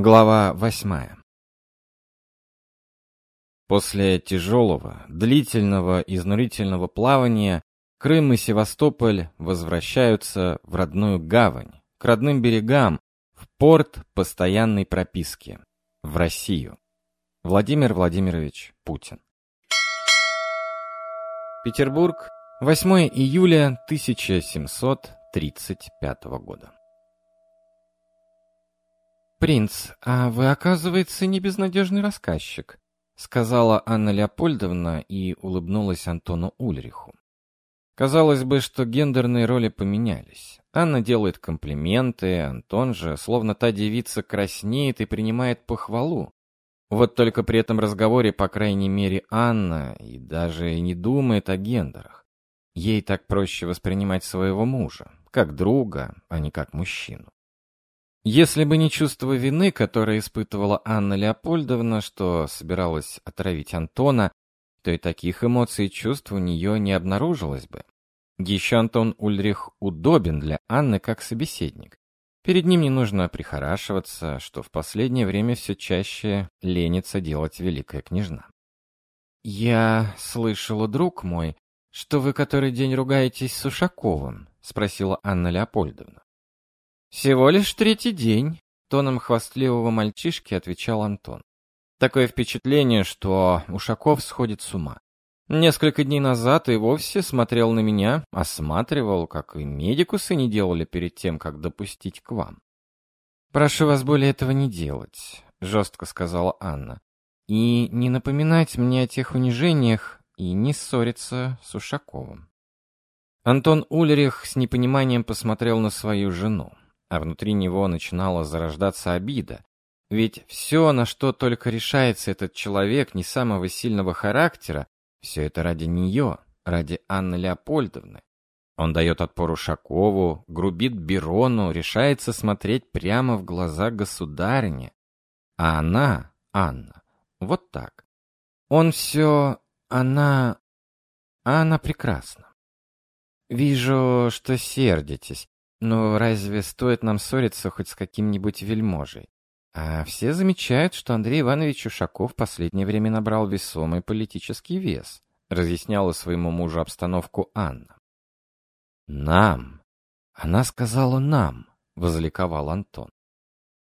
Глава восьмая После тяжелого, длительного, изнурительного плавания Крым и Севастополь возвращаются в родную гавань, к родным берегам, в порт постоянной прописки, в Россию. Владимир Владимирович Путин Петербург, 8 июля 1735 года. «Принц, а вы, оказывается, не безнадежный рассказчик», сказала Анна Леопольдовна и улыбнулась Антону Ульриху. Казалось бы, что гендерные роли поменялись. Анна делает комплименты, Антон же, словно та девица, краснеет и принимает похвалу. Вот только при этом разговоре, по крайней мере, Анна и даже не думает о гендерах. Ей так проще воспринимать своего мужа, как друга, а не как мужчину. Если бы не чувство вины, которое испытывала Анна Леопольдовна, что собиралась отравить Антона, то и таких эмоций и чувств у нее не обнаружилось бы. Еще Антон Ульрих удобен для Анны как собеседник. Перед ним не нужно прихорашиваться, что в последнее время все чаще ленится делать великая княжна. «Я слышала, друг мой, что вы который день ругаетесь с Ушаковым?» — спросила Анна Леопольдовна. «Всего лишь третий день», — тоном хвастливого мальчишки отвечал Антон. Такое впечатление, что Ушаков сходит с ума. Несколько дней назад и вовсе смотрел на меня, осматривал, как и медикусы не делали перед тем, как допустить к вам. «Прошу вас более этого не делать», — жестко сказала Анна. «И не напоминать мне о тех унижениях и не ссориться с Ушаковым». Антон Ульрих с непониманием посмотрел на свою жену а внутри него начинала зарождаться обида. Ведь все, на что только решается этот человек не самого сильного характера, все это ради нее, ради Анны Леопольдовны. Он дает отпор Ушакову, грубит Берону, решается смотреть прямо в глаза государине. А она, Анна, вот так. Он все... она... А она прекрасна. Вижу, что сердитесь. Но разве стоит нам ссориться хоть с каким-нибудь вельможей? А все замечают, что Андрей Иванович Ушаков в последнее время набрал весомый политический вес, разъясняла своему мужу обстановку Анна. «Нам!» Она сказала «нам», — возликовал Антон.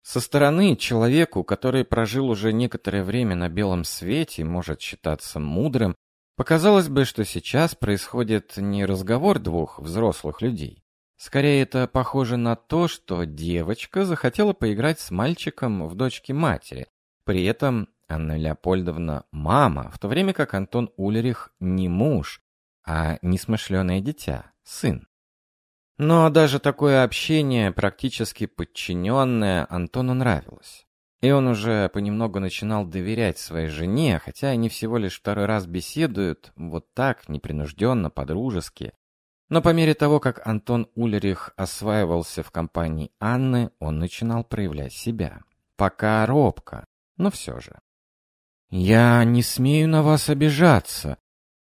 Со стороны человеку, который прожил уже некоторое время на белом свете, может считаться мудрым, показалось бы, что сейчас происходит не разговор двух взрослых людей, Скорее, это похоже на то, что девочка захотела поиграть с мальчиком в дочке матери. При этом Анна Леопольдовна мама, в то время как Антон Ульрих не муж, а несмышленое дитя, сын. Но даже такое общение, практически подчиненное, Антону нравилось. И он уже понемногу начинал доверять своей жене, хотя они всего лишь второй раз беседуют, вот так, непринужденно, по-дружески. Но по мере того, как Антон Ульрих осваивался в компании Анны, он начинал проявлять себя. Пока робко, но все же. «Я не смею на вас обижаться.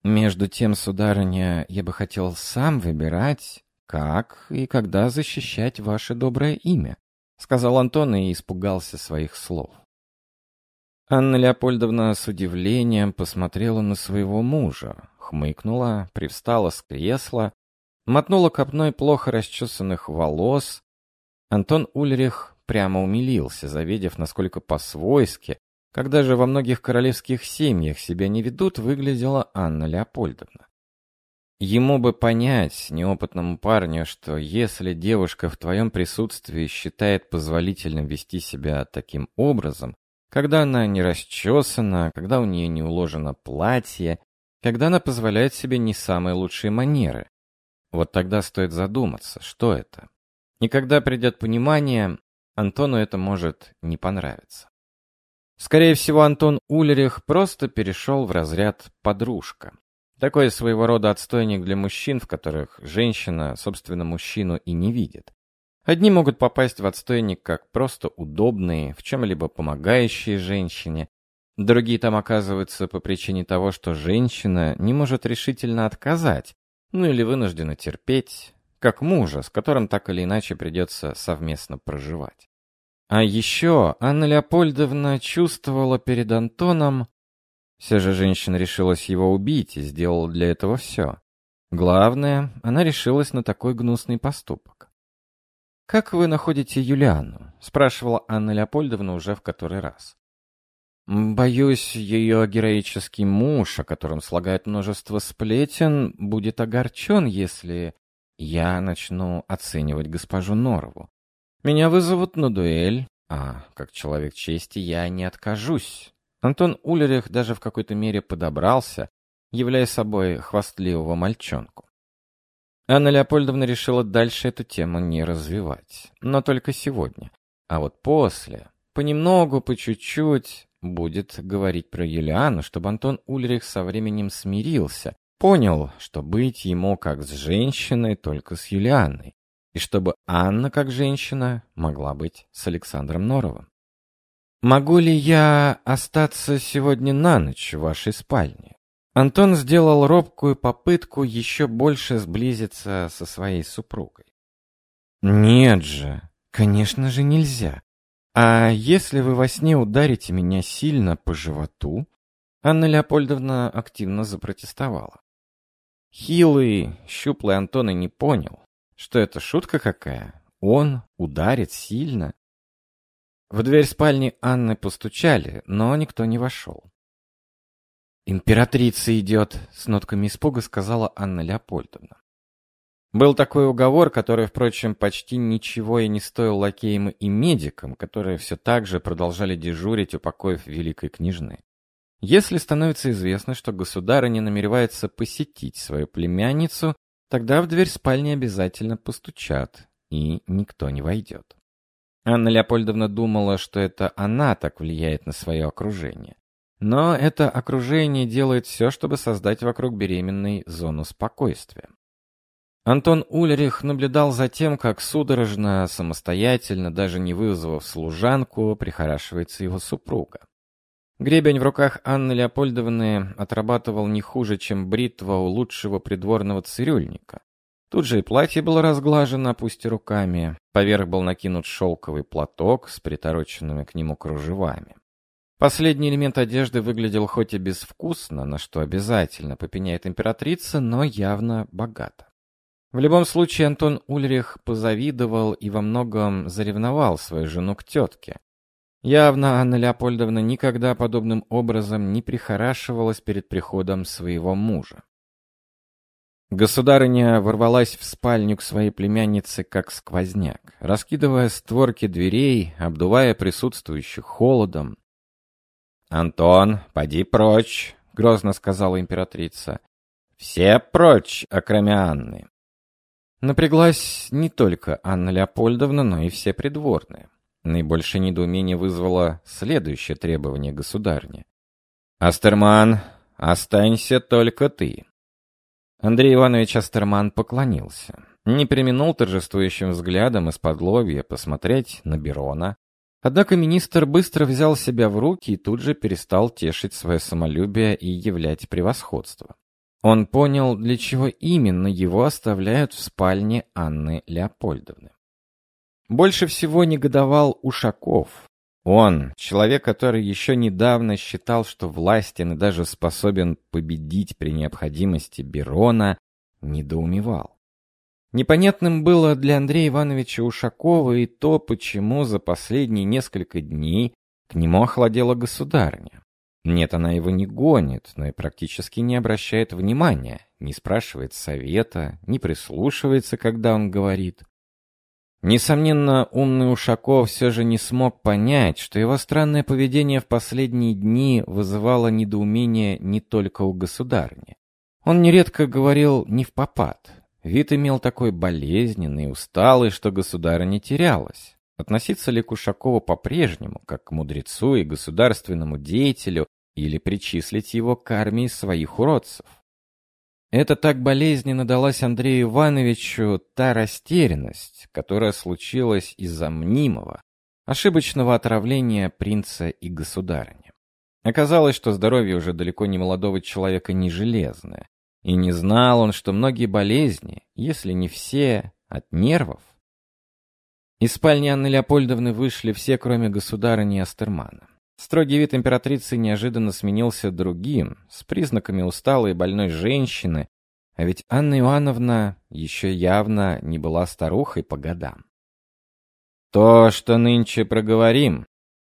Между тем, сударыня, я бы хотел сам выбирать, как и когда защищать ваше доброе имя», — сказал Антон и испугался своих слов. Анна Леопольдовна с удивлением посмотрела на своего мужа, хмыкнула, привстала с кресла мотнула копной плохо расчесанных волос. Антон Ульрих прямо умилился, завидев, насколько по-свойски, когда же во многих королевских семьях себя не ведут, выглядела Анна Леопольдовна. Ему бы понять, неопытному парню, что если девушка в твоем присутствии считает позволительным вести себя таким образом, когда она не расчесана, когда у нее не уложено платье, когда она позволяет себе не самые лучшие манеры, вот тогда стоит задуматься, что это. И когда придет понимание, Антону это может не понравиться. Скорее всего, Антон Ульрих просто перешел в разряд «подружка». Такой своего рода отстойник для мужчин, в которых женщина, собственно, мужчину и не видит. Одни могут попасть в отстойник как просто удобные, в чем-либо помогающие женщине, другие там оказываются по причине того, что женщина не может решительно отказать, ну или вынуждена терпеть, как мужа, с которым так или иначе придется совместно проживать. А еще Анна Леопольдовна чувствовала перед Антоном... Все же женщина решилась его убить и сделала для этого все. Главное, она решилась на такой гнусный поступок. «Как вы находите Юлиану?» — спрашивала Анна Леопольдовна уже в который раз. «Боюсь, ее героический муж, о котором слагает множество сплетен, будет огорчен, если я начну оценивать госпожу Норову. Меня вызовут на дуэль, а как человек чести я не откажусь». Антон Улерих даже в какой-то мере подобрался, являя собой хвастливого мальчонку. Анна Леопольдовна решила дальше эту тему не развивать, но только сегодня. А вот после, понемногу, по чуть-чуть, будет говорить про Юлиану, чтобы Антон Ульрих со временем смирился, понял, что быть ему как с женщиной, только с Юлианой, и чтобы Анна, как женщина, могла быть с Александром Норовым. «Могу ли я остаться сегодня на ночь в вашей спальне?» Антон сделал робкую попытку еще больше сблизиться со своей супругой. «Нет же, конечно же нельзя. «А если вы во сне ударите меня сильно по животу?» Анна Леопольдовна активно запротестовала. Хилый, щуплый Антон и не понял, что это шутка какая. Он ударит сильно. В дверь спальни Анны постучали, но никто не вошел. «Императрица идет!» — с нотками испуга сказала Анна Леопольдовна. Был такой уговор, который, впрочем, почти ничего и не стоил лакеям и медикам, которые все так же продолжали дежурить у покоев великой княжны. Если становится известно, что государыня намеревается посетить свою племянницу, тогда в дверь спальни обязательно постучат, и никто не войдет. Анна Леопольдовна думала, что это она так влияет на свое окружение. Но это окружение делает все, чтобы создать вокруг беременной зону спокойствия. Антон Ульрих наблюдал за тем, как судорожно, самостоятельно, даже не вызвав служанку, прихорашивается его супруга. Гребень в руках Анны Леопольдовны отрабатывал не хуже, чем бритва у лучшего придворного цирюльника. Тут же и платье было разглажено, пусть и руками. Поверх был накинут шелковый платок с притороченными к нему кружевами. Последний элемент одежды выглядел хоть и безвкусно, на что обязательно попеняет императрица, но явно богато. В любом случае Антон Ульрих позавидовал и во многом заревновал свою жену к тетке. Явно Анна Леопольдовна никогда подобным образом не прихорашивалась перед приходом своего мужа. Государыня ворвалась в спальню к своей племяннице как сквозняк, раскидывая створки дверей, обдувая присутствующих холодом. «Антон, поди прочь!» — грозно сказала императрица. «Все прочь, окромя Анны!» Напряглась не только Анна Леопольдовна, но и все придворные. Наибольшее недоумение вызвало следующее требование государни. «Астерман, останься только ты». Андрей Иванович Астерман поклонился. Не применул торжествующим взглядом из-под посмотреть на Берона. Однако министр быстро взял себя в руки и тут же перестал тешить свое самолюбие и являть превосходство. Он понял, для чего именно его оставляют в спальне Анны Леопольдовны. Больше всего негодовал Ушаков. Он, человек, который еще недавно считал, что властен и даже способен победить при необходимости Берона, недоумевал. Непонятным было для Андрея Ивановича Ушакова и то, почему за последние несколько дней к нему охладела государыня. Нет, она его не гонит, но и практически не обращает внимания, не спрашивает совета, не прислушивается, когда он говорит. Несомненно, умный Ушаков все же не смог понять, что его странное поведение в последние дни вызывало недоумение не только у государни. Он нередко говорил не в попад. Вид имел такой болезненный, усталый, что государыня терялась. Относиться ли к Ушакову по-прежнему, как к мудрецу и государственному деятелю, или причислить его к армии своих уродцев. Это так болезненно далась Андрею Ивановичу та растерянность, которая случилась из-за мнимого, ошибочного отравления принца и государыни. Оказалось, что здоровье уже далеко не молодого человека не железное, и не знал он, что многие болезни, если не все, от нервов. Из спальни Анны Леопольдовны вышли все, кроме государыни Астермана. Строгий вид императрицы неожиданно сменился другим, с признаками усталой и больной женщины, а ведь Анна Иоанновна еще явно не была старухой по годам. «То, что нынче проговорим,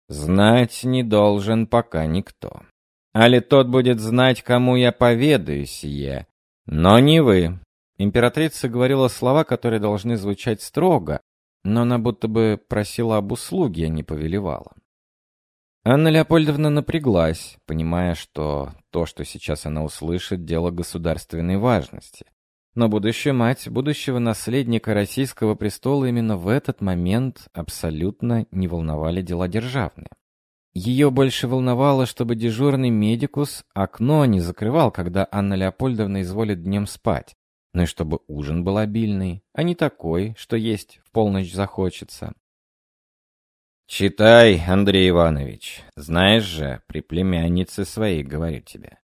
знать не должен пока никто. Али тот будет знать, кому я поведаю сие, но не вы». Императрица говорила слова, которые должны звучать строго, но она будто бы просила об услуге, а не повелевала. Анна Леопольдовна напряглась, понимая, что то, что сейчас она услышит, дело государственной важности. Но будущая мать будущего наследника российского престола именно в этот момент абсолютно не волновали дела державные. Ее больше волновало, чтобы дежурный медикус окно не закрывал, когда Анна Леопольдовна изволит днем спать, но и чтобы ужин был обильный, а не такой, что есть в полночь захочется. «Читай, Андрей Иванович. Знаешь же, при племяннице своей говорю тебе».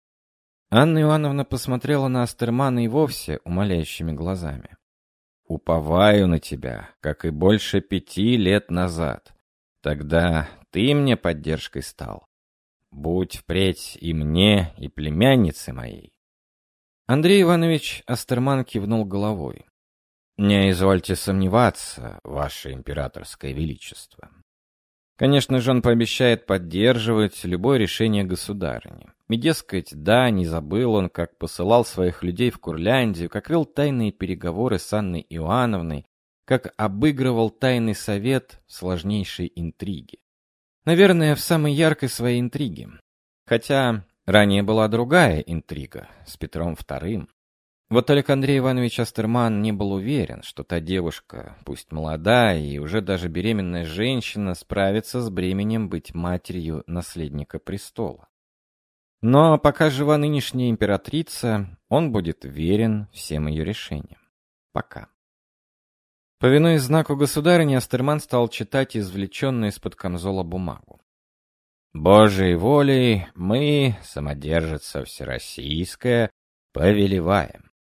Анна Ивановна посмотрела на Астермана и вовсе умоляющими глазами. «Уповаю на тебя, как и больше пяти лет назад. Тогда ты мне поддержкой стал. Будь впредь и мне, и племяннице моей». Андрей Иванович Астерман кивнул головой. «Не извольте сомневаться, ваше императорское величество. Конечно же, он пообещает поддерживать любое решение государыни. И, дескать, да, не забыл он, как посылал своих людей в Курляндию, как вел тайные переговоры с Анной Иоанновной, как обыгрывал тайный совет в сложнейшей интриге. Наверное, в самой яркой своей интриге. Хотя ранее была другая интрига с Петром II. Вот только Андрей Иванович Астерман не был уверен, что та девушка, пусть молодая и уже даже беременная женщина, справится с бременем быть матерью наследника престола. Но пока жива нынешняя императрица, он будет верен всем ее решениям. Пока. Повинуясь знаку государыни, Астерман стал читать извлеченную из-под камзола бумагу. «Божией волей мы, самодержица всероссийская, повелеваем.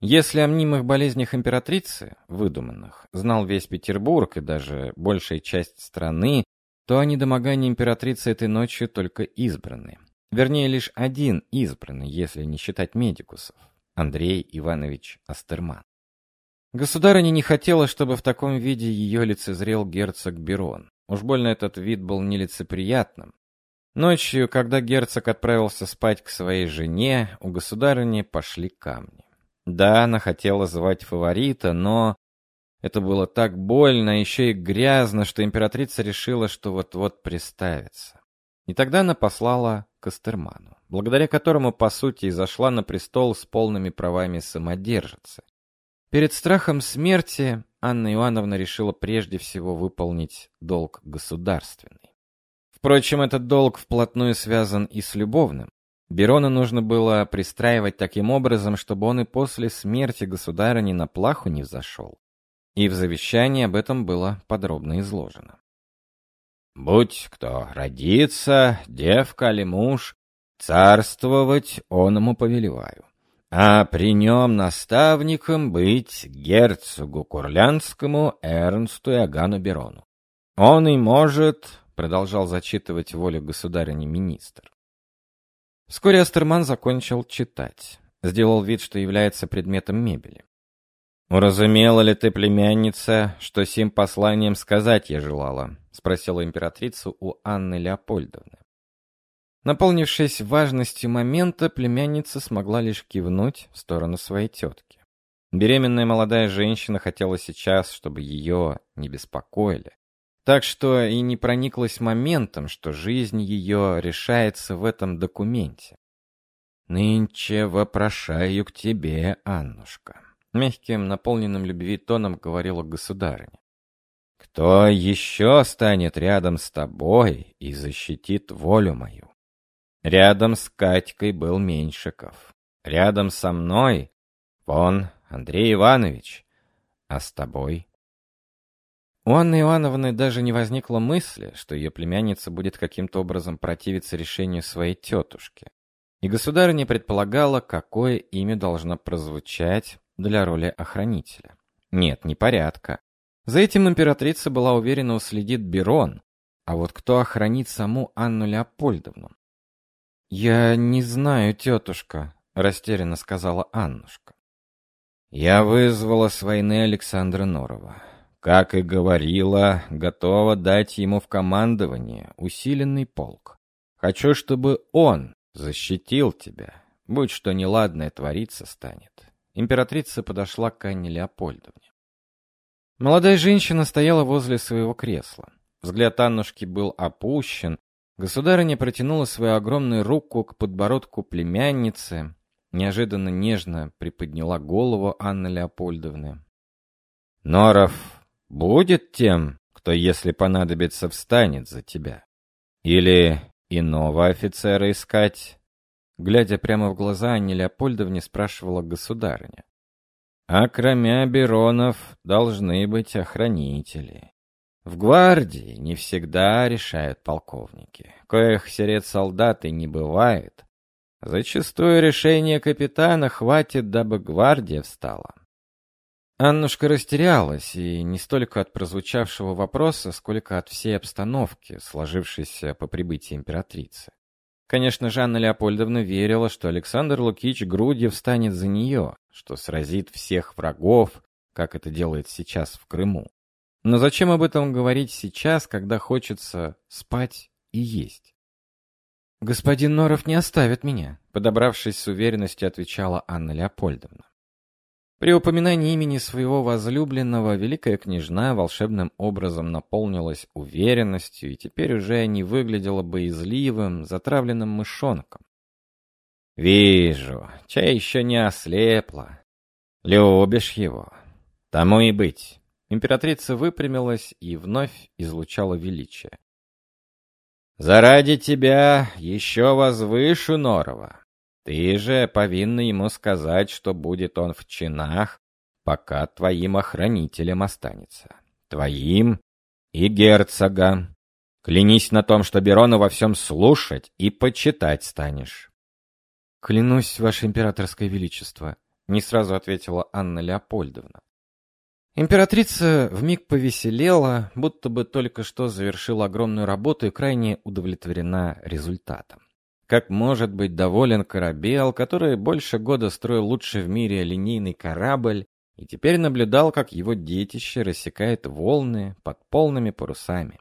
Если о мнимых болезнях императрицы, выдуманных, знал весь Петербург и даже большая часть страны, то о недомогании императрицы этой ночью только избранные. Вернее, лишь один избранный, если не считать медикусов. Андрей Иванович Астерман. Государыня не хотела, чтобы в таком виде ее лицезрел герцог Берон. Уж больно этот вид был нелицеприятным. Ночью, когда герцог отправился спать к своей жене, у государыни пошли камни. Да, она хотела звать фаворита, но это было так больно, еще и грязно, что императрица решила, что вот-вот приставится. И тогда она послала к Астерману, благодаря которому, по сути, и зашла на престол с полными правами самодержицы. Перед страхом смерти Анна Иоанновна решила прежде всего выполнить долг государственный. Впрочем, этот долг вплотную связан и с любовным. Берона нужно было пристраивать таким образом, чтобы он и после смерти государыни на плаху не взошел. И в завещании об этом было подробно изложено. «Будь кто родится, девка или муж, царствовать он ему повелеваю, а при нем наставником быть герцогу Курлянскому Эрнсту Иоганну Берону. Он и может, — продолжал зачитывать волю государыни министр, Вскоре Астерман закончил читать. Сделал вид, что является предметом мебели. «Уразумела ли ты, племянница, что сим посланием сказать я желала?» — спросила императрица у Анны Леопольдовны. Наполнившись важностью момента, племянница смогла лишь кивнуть в сторону своей тетки. Беременная молодая женщина хотела сейчас, чтобы ее не беспокоили. Так что и не прониклась моментом, что жизнь ее решается в этом документе. «Нынче вопрошаю к тебе, Аннушка», — мягким, наполненным любви тоном говорила государыня. «Кто еще станет рядом с тобой и защитит волю мою? Рядом с Катькой был Меньшиков. Рядом со мной — вон Андрей Иванович. А с тобой у Анны Ивановны даже не возникло мысли, что ее племянница будет каким-то образом противиться решению своей тетушки. И государыня предполагала, какое имя должно прозвучать для роли охранителя. Нет, не порядка, За этим императрица была уверена уследит Берон, а вот кто охранит саму Анну Леопольдовну? «Я не знаю, тетушка», — растерянно сказала Аннушка. «Я вызвала с войны Александра Норова. Как и говорила, готова дать ему в командование усиленный полк. Хочу, чтобы он защитил тебя, будь что неладное твориться станет». Императрица подошла к Анне Леопольдовне. Молодая женщина стояла возле своего кресла. Взгляд Аннушки был опущен. Государыня протянула свою огромную руку к подбородку племянницы, неожиданно нежно приподняла голову Анны Леопольдовны. «Норов будет тем, кто, если понадобится, встанет за тебя? Или иного офицера искать?» Глядя прямо в глаза Анне Леопольдовне, спрашивала государыня. А кроме Беронов должны быть охранители. В гвардии не всегда решают полковники. Коих серед солдаты не бывает. Зачастую решение капитана хватит, дабы гвардия встала. Аннушка растерялась, и не столько от прозвучавшего вопроса, сколько от всей обстановки, сложившейся по прибытии императрицы. Конечно, Жанна Леопольдовна верила, что Александр Лукич грудью встанет за нее, что сразит всех врагов, как это делает сейчас в Крыму. Но зачем об этом говорить сейчас, когда хочется спать и есть? «Господин Норов не оставит меня», — подобравшись с уверенностью, отвечала Анна Леопольдовна. При упоминании имени своего возлюбленного великая княжна волшебным образом наполнилась уверенностью и теперь уже не выглядела боязливым, затравленным мышонком. «Вижу, чай еще не ослепла. Любишь его. Тому и быть». Императрица выпрямилась и вновь излучала величие. «Заради тебя еще возвышу Норова. Ты же повинна ему сказать, что будет он в чинах, пока твоим охранителем останется. Твоим и герцога. Клянись на том, что Берона во всем слушать и почитать станешь. Клянусь, ваше императорское величество, не сразу ответила Анна Леопольдовна. Императрица вмиг повеселела, будто бы только что завершила огромную работу и крайне удовлетворена результатом. Как может быть доволен корабел, который больше года строил лучший в мире линейный корабль, и теперь наблюдал, как его детище рассекает волны под полными парусами.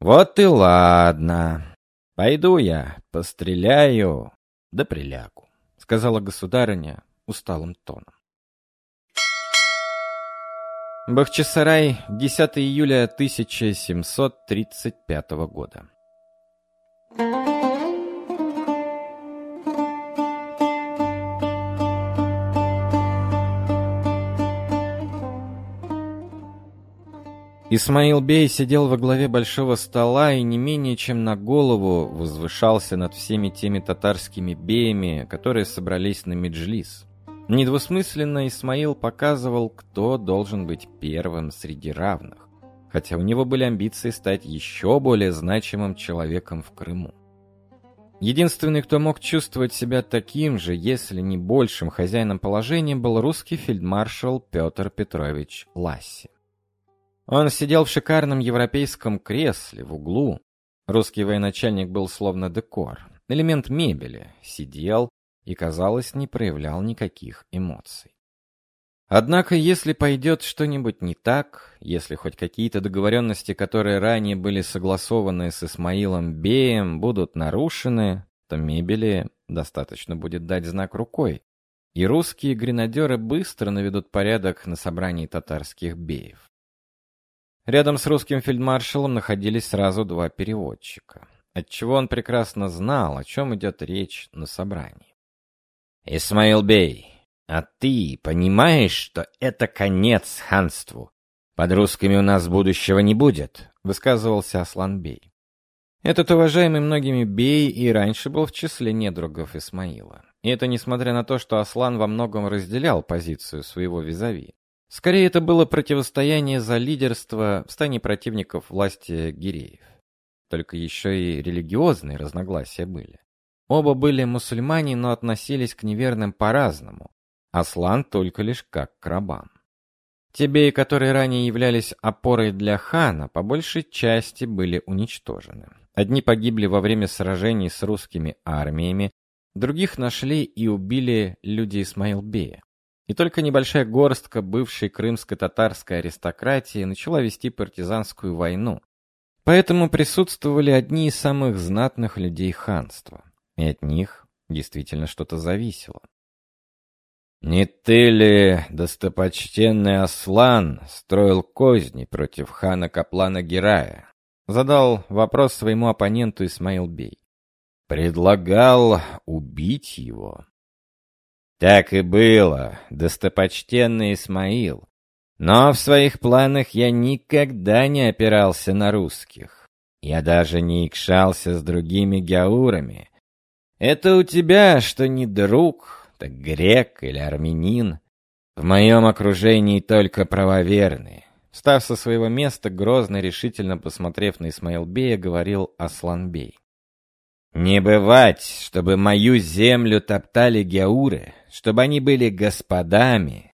«Вот и ладно. Пойду я, постреляю, да прилягу», — сказала государыня усталым тоном. Бахчисарай, 10 июля 1735 года. Исмаил Бей сидел во главе большого стола и не менее чем на голову возвышался над всеми теми татарскими беями, которые собрались на Меджлис. Недвусмысленно Исмаил показывал, кто должен быть первым среди равных, хотя у него были амбиции стать еще более значимым человеком в Крыму. Единственный, кто мог чувствовать себя таким же, если не большим хозяином положения, был русский фельдмаршал Петр Петрович Ласси. Он сидел в шикарном европейском кресле в углу. Русский военачальник был словно декор, элемент мебели, сидел и, казалось, не проявлял никаких эмоций. Однако, если пойдет что-нибудь не так, если хоть какие-то договоренности, которые ранее были согласованы с Исмаилом Беем, будут нарушены, то мебели достаточно будет дать знак рукой, и русские гренадеры быстро наведут порядок на собрании татарских беев. Рядом с русским фельдмаршалом находились сразу два переводчика, отчего он прекрасно знал, о чем идет речь на собрании. «Исмаил Бей, а ты понимаешь, что это конец ханству? Под русскими у нас будущего не будет», — высказывался Аслан Бей. Этот уважаемый многими Бей и раньше был в числе недругов Исмаила. И это несмотря на то, что Аслан во многом разделял позицию своего визави. Скорее, это было противостояние за лидерство в стане противников власти Гиреев. Только еще и религиозные разногласия были. Оба были мусульмане, но относились к неверным по-разному. Аслан только лишь как к рабам. Те беи, которые ранее являлись опорой для хана, по большей части были уничтожены. Одни погибли во время сражений с русскими армиями, других нашли и убили люди Исмаилбея. И только небольшая горстка бывшей крымско-татарской аристократии начала вести партизанскую войну. Поэтому присутствовали одни из самых знатных людей ханства, и от них действительно что-то зависело. «Не ты ли, достопочтенный Аслан, строил козни против хана Каплана Герая?» Задал вопрос своему оппоненту Исмаил Бей. «Предлагал убить его». «Так и было, достопочтенный Исмаил. Но в своих планах я никогда не опирался на русских. Я даже не икшался с другими гяурами. Это у тебя, что не друг, так грек или армянин. В моем окружении только правоверные. Встав со своего места, грозно решительно посмотрев на Исмаилбея, говорил Асланбей. «Не бывать, чтобы мою землю топтали геуры, чтобы они были господами.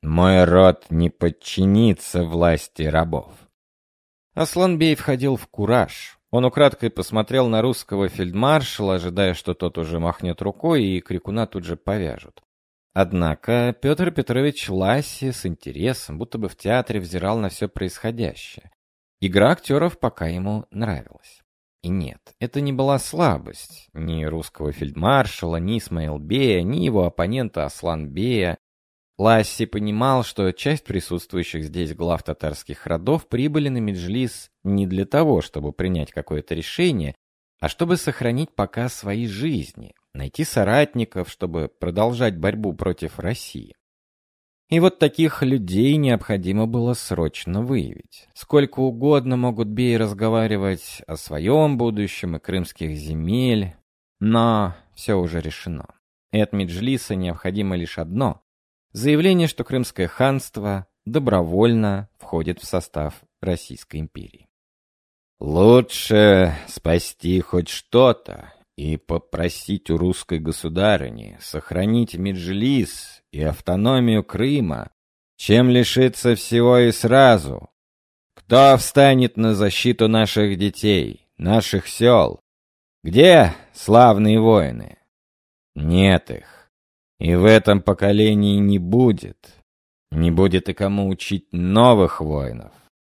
Мой род не подчинится власти рабов». Асланбей входил в кураж. Он украдкой посмотрел на русского фельдмаршала, ожидая, что тот уже махнет рукой, и крикуна тут же повяжут. Однако Петр Петрович Ласси с интересом, будто бы в театре, взирал на все происходящее. Игра актеров пока ему нравилась. И нет, это не была слабость ни русского фельдмаршала, ни Исмаилбея, ни его оппонента Асланбея. Ласси понимал, что часть присутствующих здесь глав татарских родов прибыли на Меджлис не для того, чтобы принять какое-то решение, а чтобы сохранить пока свои жизни, найти соратников, чтобы продолжать борьбу против России. И вот таких людей необходимо было срочно выявить. Сколько угодно могут беи разговаривать о своем будущем и крымских земель, но все уже решено. И необходимо лишь одно Заявление, что Крымское ханство добровольно входит в состав Российской империи. Лучше спасти хоть что-то и попросить у русской государыни сохранить Меджлис и автономию Крыма, чем лишиться всего и сразу. Кто встанет на защиту наших детей, наших сел? Где славные воины? Нет их. И в этом поколении не будет. Не будет и кому учить новых воинов.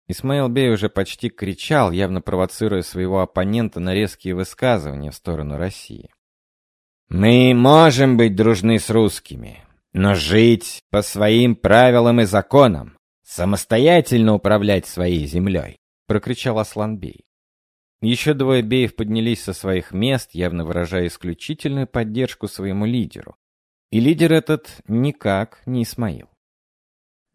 Исмаил Бей уже почти кричал, явно провоцируя своего оппонента на резкие высказывания в сторону России. «Мы можем быть дружны с русскими, но жить по своим правилам и законам, самостоятельно управлять своей землей», — прокричал Асланбей. Еще двое беев поднялись со своих мест, явно выражая исключительную поддержку своему лидеру. И лидер этот никак не Исмаил.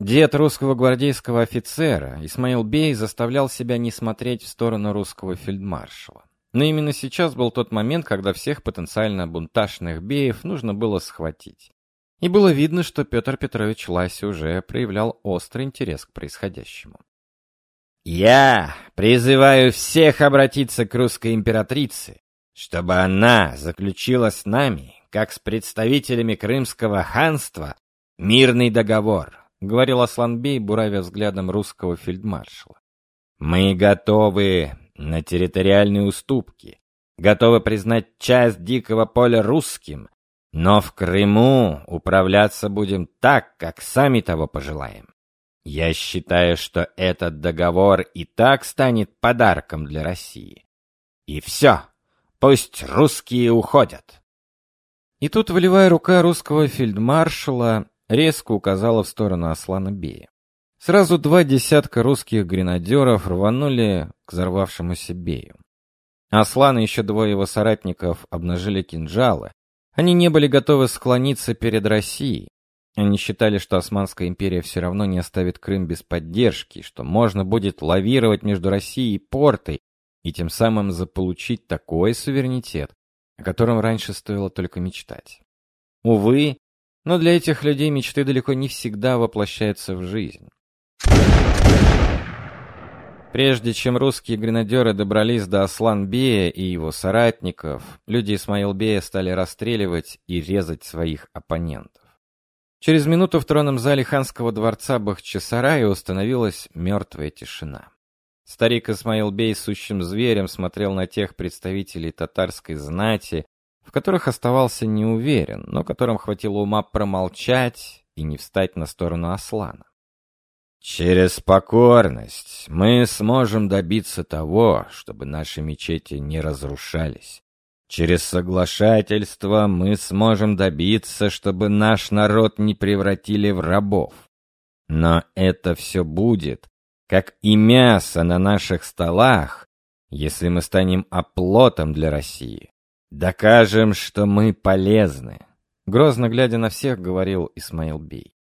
Дед русского гвардейского офицера, Исмаил Бей, заставлял себя не смотреть в сторону русского фельдмаршала. Но именно сейчас был тот момент, когда всех потенциально бунтажных беев нужно было схватить. И было видно, что Петр Петрович Ласи уже проявлял острый интерес к происходящему. «Я призываю всех обратиться к русской императрице, чтобы она заключила с нами как с представителями Крымского ханства, мирный договор, говорил Асланбей, буравя взглядом русского фельдмаршала. Мы готовы на территориальные уступки, готовы признать часть дикого поля русским, но в Крыму управляться будем так, как сами того пожелаем. Я считаю, что этот договор и так станет подарком для России. И все, пусть русские уходят. И тут волевая рука русского фельдмаршала резко указала в сторону Аслана Бея. Сразу два десятка русских гренадеров рванули к взорвавшемуся Бею. Аслан и еще двое его соратников обнажили кинжалы. Они не были готовы склониться перед Россией. Они считали, что Османская империя все равно не оставит Крым без поддержки, что можно будет лавировать между Россией и Портой и тем самым заполучить такой суверенитет, о котором раньше стоило только мечтать. Увы, но для этих людей мечты далеко не всегда воплощаются в жизнь. Прежде чем русские гренадеры добрались до Аслан-Бея и его соратников, люди Исмаил-Бея стали расстреливать и резать своих оппонентов. Через минуту в тронном зале ханского дворца Бахчисарая установилась мертвая тишина. Старик Исмаил Бей сущим зверем смотрел на тех представителей татарской знати, в которых оставался не уверен, но которым хватило ума промолчать и не встать на сторону Аслана. Через покорность мы сможем добиться того, чтобы наши мечети не разрушались. Через соглашательство мы сможем добиться, чтобы наш народ не превратили в рабов. Но это все будет, как и мясо на наших столах, если мы станем оплотом для России. Докажем, что мы полезны. Грозно глядя на всех, говорил Исмаил Бей.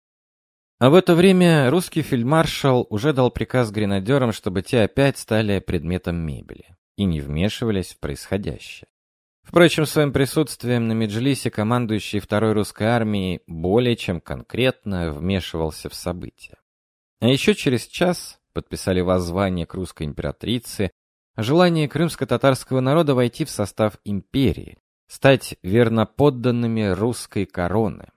А в это время русский фельдмаршал уже дал приказ гренадерам, чтобы те опять стали предметом мебели и не вмешивались в происходящее. Впрочем, своим присутствием на Меджлисе командующий второй русской армией более чем конкретно вмешивался в события. А еще через час подписали воззвание к русской императрице о желании крымско-татарского народа войти в состав империи, стать верноподданными русской короны.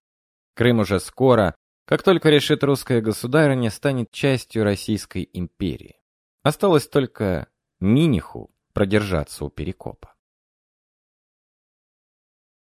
Крым уже скоро как только решит русская государыня, станет частью Российской империи. Осталось только Миниху продержаться у Перекопа.